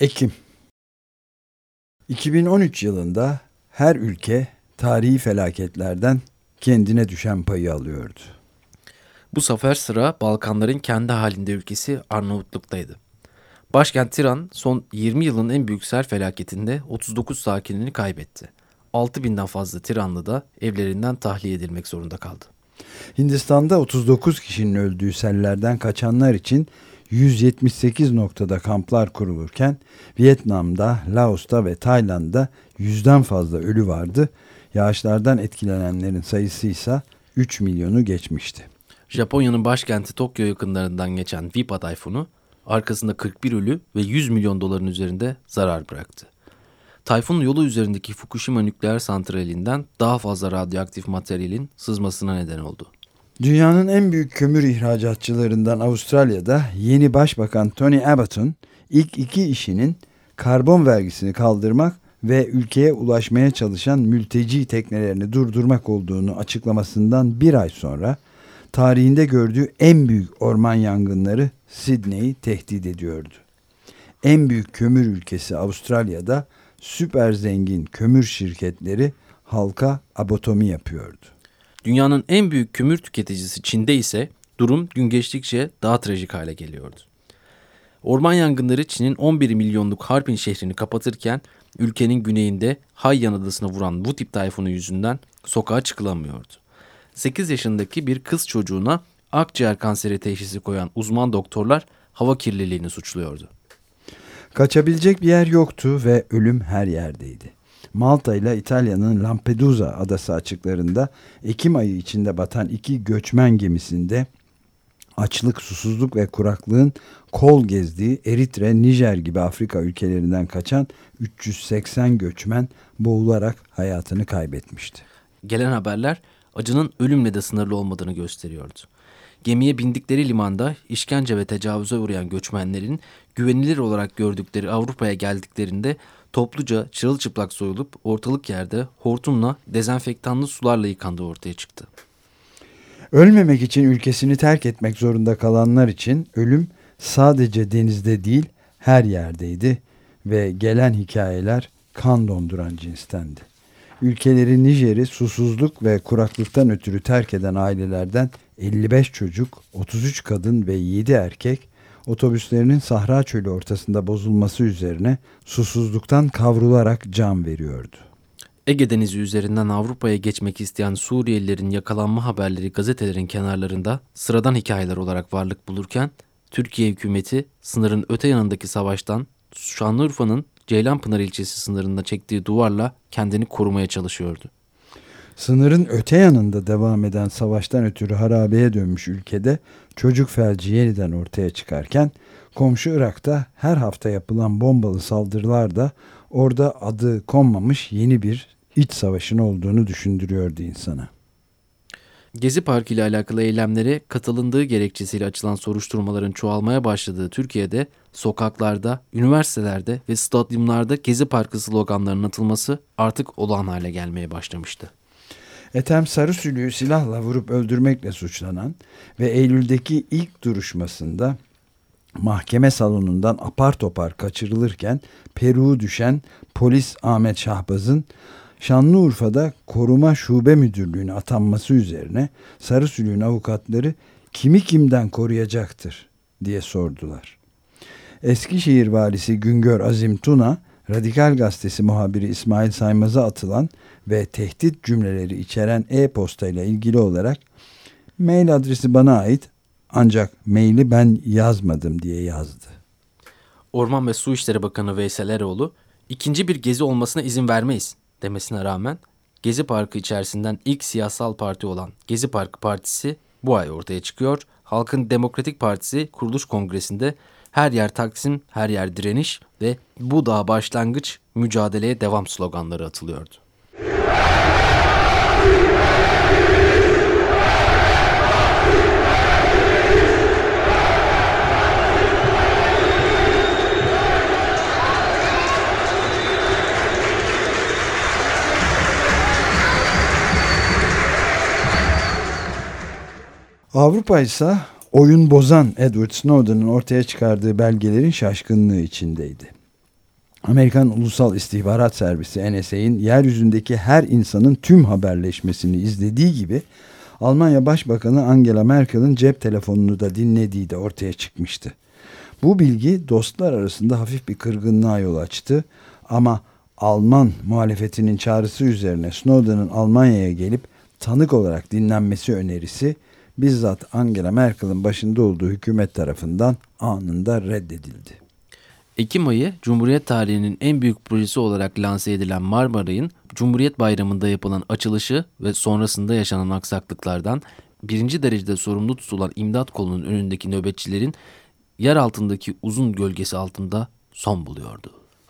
Ekim 2013 yılında her ülke tarihi felaketlerden kendine düşen payı alıyordu. Bu sefer sıra Balkanların kendi halinde ülkesi Arnavutluk'taydı. Başkent Tiran son 20 yılın en büyük sel felaketinde 39 sakinini kaybetti. 6000'den fazla Tiranlı da evlerinden tahliye edilmek zorunda kaldı. Hindistan'da 39 kişinin öldüğü sellerden kaçanlar için 178 noktada kamplar kurulurken Vietnam'da, Laos'ta ve Tayland'da yüzden fazla ölü vardı. Yağışlardan etkilenenlerin sayısı ise 3 milyonu geçmişti. Japonya'nın başkenti Tokyo yakınlarından geçen Vipa tayfunu arkasında 41 ölü ve 100 milyon doların üzerinde zarar bıraktı. Tayfun yolu üzerindeki Fukushima nükleer santralinden daha fazla radyoaktif materyalin sızmasına neden oldu. Dünyanın en büyük kömür ihracatçılarından Avustralya'da yeni başbakan Tony Abbot'un ilk iki işinin karbon vergisini kaldırmak ve ülkeye ulaşmaya çalışan mülteci teknelerini durdurmak olduğunu açıklamasından bir ay sonra tarihinde gördüğü en büyük orman yangınları Sydney'i tehdit ediyordu. En büyük kömür ülkesi Avustralya'da süper zengin kömür şirketleri halka abotomi yapıyordu. Dünyanın en büyük kömür tüketicisi Çin'de ise durum gün geçtikçe daha trajik hale geliyordu. Orman yangınları Çin'in 11 milyonluk Harbin şehrini kapatırken ülkenin güneyinde Hayyan adasına vuran bu tip tayfunu yüzünden sokağa çıkılamıyordu. 8 yaşındaki bir kız çocuğuna akciğer kanseri teşhisi koyan uzman doktorlar hava kirliliğini suçluyordu. Kaçabilecek bir yer yoktu ve ölüm her yerdeydi. Malta ile İtalya'nın Lampedusa adası açıklarında Ekim ayı içinde batan iki göçmen gemisinde açlık, susuzluk ve kuraklığın kol gezdiği Eritre, Nijer gibi Afrika ülkelerinden kaçan 380 göçmen boğularak hayatını kaybetmişti. Gelen haberler acının ölümle de sınırlı olmadığını gösteriyordu. Gemiye bindikleri limanda işkence ve tecavüze uğrayan göçmenlerin güvenilir olarak gördükleri Avrupa'ya geldiklerinde topluca çırılçıplak soyulup ortalık yerde hortumla dezenfektanlı sularla yıkandığı ortaya çıktı. Ölmemek için ülkesini terk etmek zorunda kalanlar için ölüm sadece denizde değil her yerdeydi ve gelen hikayeler kan donduran cinstendi. Ülkeleri Nijer'i susuzluk ve kuraklıktan ötürü terk eden ailelerden 55 çocuk, 33 kadın ve 7 erkek otobüslerinin Sahra Çölü ortasında bozulması üzerine susuzluktan kavrularak can veriyordu. Ege Denizi üzerinden Avrupa'ya geçmek isteyen Suriyelilerin yakalanma haberleri gazetelerin kenarlarında sıradan hikayeler olarak varlık bulurken Türkiye hükümeti sınırın öte yanındaki savaştan Şanlıurfa'nın Ceylanpınar ilçesi sınırında çektiği duvarla kendini korumaya çalışıyordu. Sınırın öte yanında devam eden savaştan ötürü harabeye dönmüş ülkede çocuk felci yeniden ortaya çıkarken komşu Irak'ta her hafta yapılan bombalı saldırılar da orada adı konmamış yeni bir iç savaşın olduğunu düşündürüyordu insana. Gezi Parkı ile alakalı eylemlere katılındığı gerekçesiyle açılan soruşturmaların çoğalmaya başladığı Türkiye'de sokaklarda, üniversitelerde ve stadyumlarda Gezi Parkı sloganlarının atılması artık olağan hale gelmeye başlamıştı. Ethem Sarısülü'yü silahla vurup öldürmekle suçlanan ve Eylül'deki ilk duruşmasında mahkeme salonundan apar topar kaçırılırken Peru'u düşen polis Ahmet Şahbaz'ın Şanlıurfa'da koruma şube müdürlüğüne atanması üzerine Sarısülü'nün avukatları kimi kimden koruyacaktır diye sordular. Eskişehir valisi Güngör Azim Tuna, Radikal Gazetesi muhabiri İsmail Saymaz'a atılan ve tehdit cümleleri içeren e-posta ile ilgili olarak mail adresi bana ait ancak maili ben yazmadım diye yazdı. Orman ve Su İşleri Bakanı Veysel Eroğlu, ikinci bir gezi olmasına izin vermeyiz demesine rağmen Gezi Parkı içerisinden ilk siyasal parti olan Gezi Parkı Partisi bu ay ortaya çıkıyor. Halkın Demokratik Partisi kuruluş kongresinde her yer Taksim, her yer direniş ve bu da başlangıç mücadeleye devam sloganları atılıyordu. Avrupa ise oyun bozan Edward Snowden'ın ortaya çıkardığı belgelerin şaşkınlığı içindeydi. Amerikan Ulusal İstihbarat Servisi NSA'in yeryüzündeki her insanın tüm haberleşmesini izlediği gibi Almanya Başbakanı Angela Merkel'in cep telefonunu da dinlediği de ortaya çıkmıştı. Bu bilgi dostlar arasında hafif bir kırgınlığa yol açtı ama Alman muhalefetinin çağrısı üzerine Snowden'ın Almanya'ya gelip tanık olarak dinlenmesi önerisi bizzat Angela Merkel'in başında olduğu hükümet tarafından anında reddedildi. Ekim ayı Cumhuriyet tarihinin en büyük projesi olarak lanse edilen Marmaray'ın Cumhuriyet Bayramı'nda yapılan açılışı ve sonrasında yaşanan aksaklıklardan birinci derecede sorumlu tutulan imdat kolunun önündeki nöbetçilerin yer altındaki uzun gölgesi altında son buluyordu.